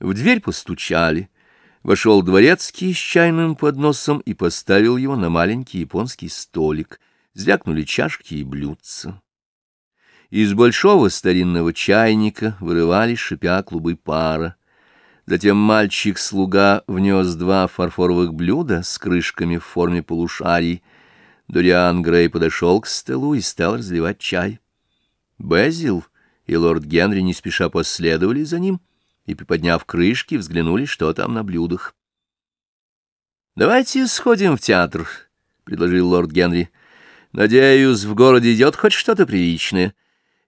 В дверь постучали. Вошел дворецкий с чайным подносом и поставил его на маленький японский столик. Звякнули чашки и блюдца. Из большого старинного чайника вырывались, шипя, клубы пара. Затем мальчик-слуга внес два фарфоровых блюда с крышками в форме полушарий. Дориан Грей подошел к столу и стал разливать чай. Безил и лорд Генри не спеша последовали за ним — и, приподняв крышки, взглянули, что там на блюдах. «Давайте сходим в театр», — предложил лорд Генри. «Надеюсь, в городе идет хоть что-то приличное.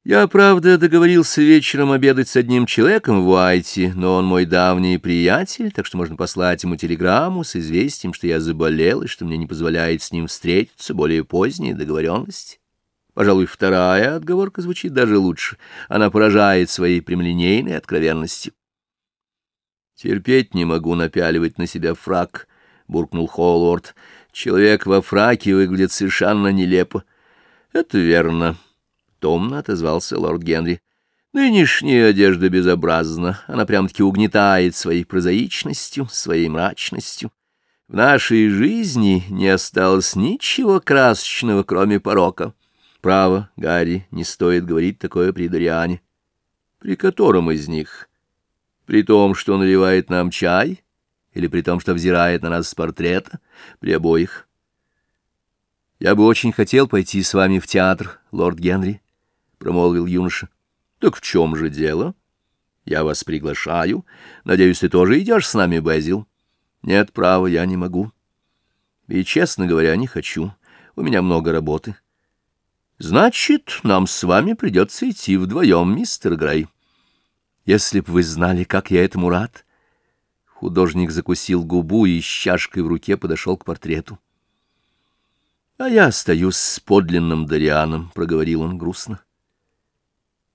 Я, правда, договорился вечером обедать с одним человеком в Уайте, но он мой давний приятель, так что можно послать ему телеграмму с известием, что я заболел и что мне не позволяет с ним встретиться более поздняя договоренность». Пожалуй, вторая отговорка звучит даже лучше. Она поражает своей прямолинейной откровенностью. «Терпеть не могу напяливать на себя фрак», — буркнул Холлорд. «Человек во фраке выглядит совершенно нелепо». «Это верно», — томно отозвался лорд Генри. «Нынешняя одежда безобразна. Она прям-таки угнетает своей прозаичностью, своей мрачностью. В нашей жизни не осталось ничего красочного, кроме порока. Право, Гарри, не стоит говорить такое при Дориане. При котором из них?» При том, что наливает нам чай, или при том, что взирает на нас с портрета, при обоих. «Я бы очень хотел пойти с вами в театр, лорд Генри», — промолвил юноша. «Так в чем же дело? Я вас приглашаю. Надеюсь, ты тоже идешь с нами, Безил?» «Нет, право, я не могу. И, честно говоря, не хочу. У меня много работы». «Значит, нам с вами придется идти вдвоем, мистер Грей». Если б вы знали, как я этому рад!» Художник закусил губу и с чашкой в руке подошел к портрету. «А я остаюсь с подлинным Дарианом», — проговорил он грустно.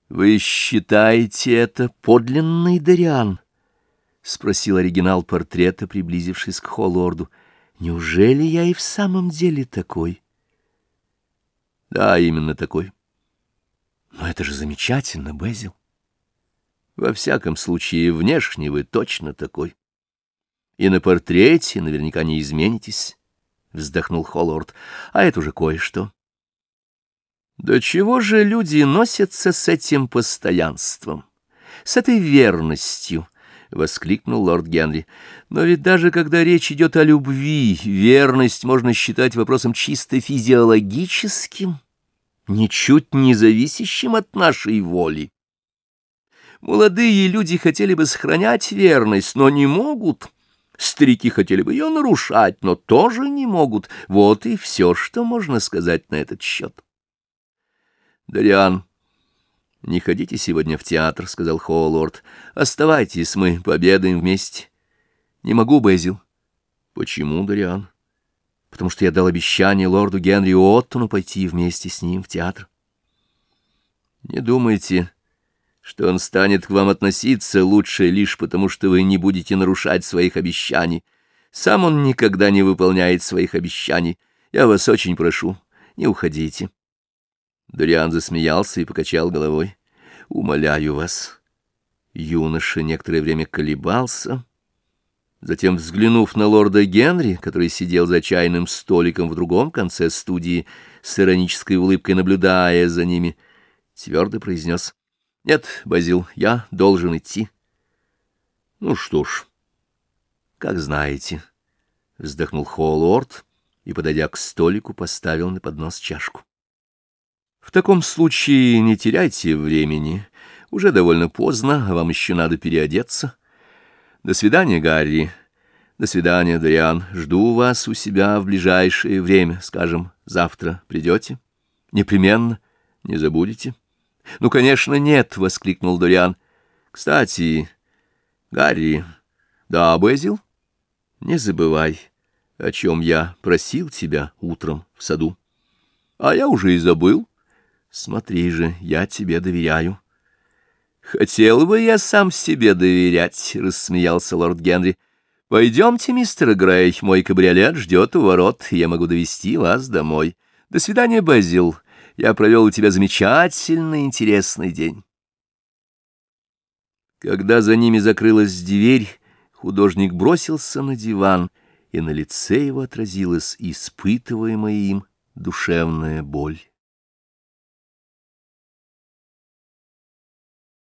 «Вы считаете это подлинный Дариан?» — спросил оригинал портрета, приблизившись к Холлорду. «Неужели я и в самом деле такой?» «Да, именно такой». «Но это же замечательно, Безил. Во всяком случае, внешне вы точно такой. И на портрете наверняка не изменитесь, — вздохнул Холлорд. А это уже кое-что. Да чего же люди носятся с этим постоянством, с этой верностью? — воскликнул лорд Генри. «Но ведь даже когда речь идет о любви, верность можно считать вопросом чисто физиологическим, ничуть не зависящим от нашей воли. Молодые люди хотели бы сохранять верность, но не могут. Старики хотели бы ее нарушать, но тоже не могут. Вот и все, что можно сказать на этот счет. Дариан, не ходите сегодня в театр, — сказал Холлорд. Оставайтесь, мы пообедаем вместе. Не могу, Безил. Почему, Дариан? Потому что я дал обещание лорду Генри Оттону пойти вместе с ним в театр. Не думайте что он станет к вам относиться лучше лишь потому, что вы не будете нарушать своих обещаний. Сам он никогда не выполняет своих обещаний. Я вас очень прошу, не уходите. Дориан засмеялся и покачал головой. «Умоляю вас». Юноша некоторое время колебался. Затем, взглянув на лорда Генри, который сидел за чайным столиком в другом конце студии, с иронической улыбкой наблюдая за ними, твердо произнес — нет, Базил, я должен идти. Ну что ж, как знаете, вздохнул Холлорд и, подойдя к столику, поставил на поднос чашку. В таком случае не теряйте времени. Уже довольно поздно, а вам еще надо переодеться. До свидания, Гарри. До свидания, Дариан. Жду вас у себя в ближайшее время, скажем, завтра придете. Непременно, не забудете. — Ну, конечно, нет, — воскликнул Дориан. — Кстати, Гарри... Да, Безил? Не забывай, о чем я просил тебя утром в саду. А я уже и забыл. Смотри же, я тебе доверяю. Хотел бы я сам себе доверять, — рассмеялся лорд Генри. Пойдемте, мистер Грей, мой кабриолет ждет у ворот, я могу довести вас домой. До свидания, Безил. Я провел у тебя замечательный интересный день. Когда за ними закрылась дверь, художник бросился на диван, и на лице его отразилась испытываемая им душевная боль.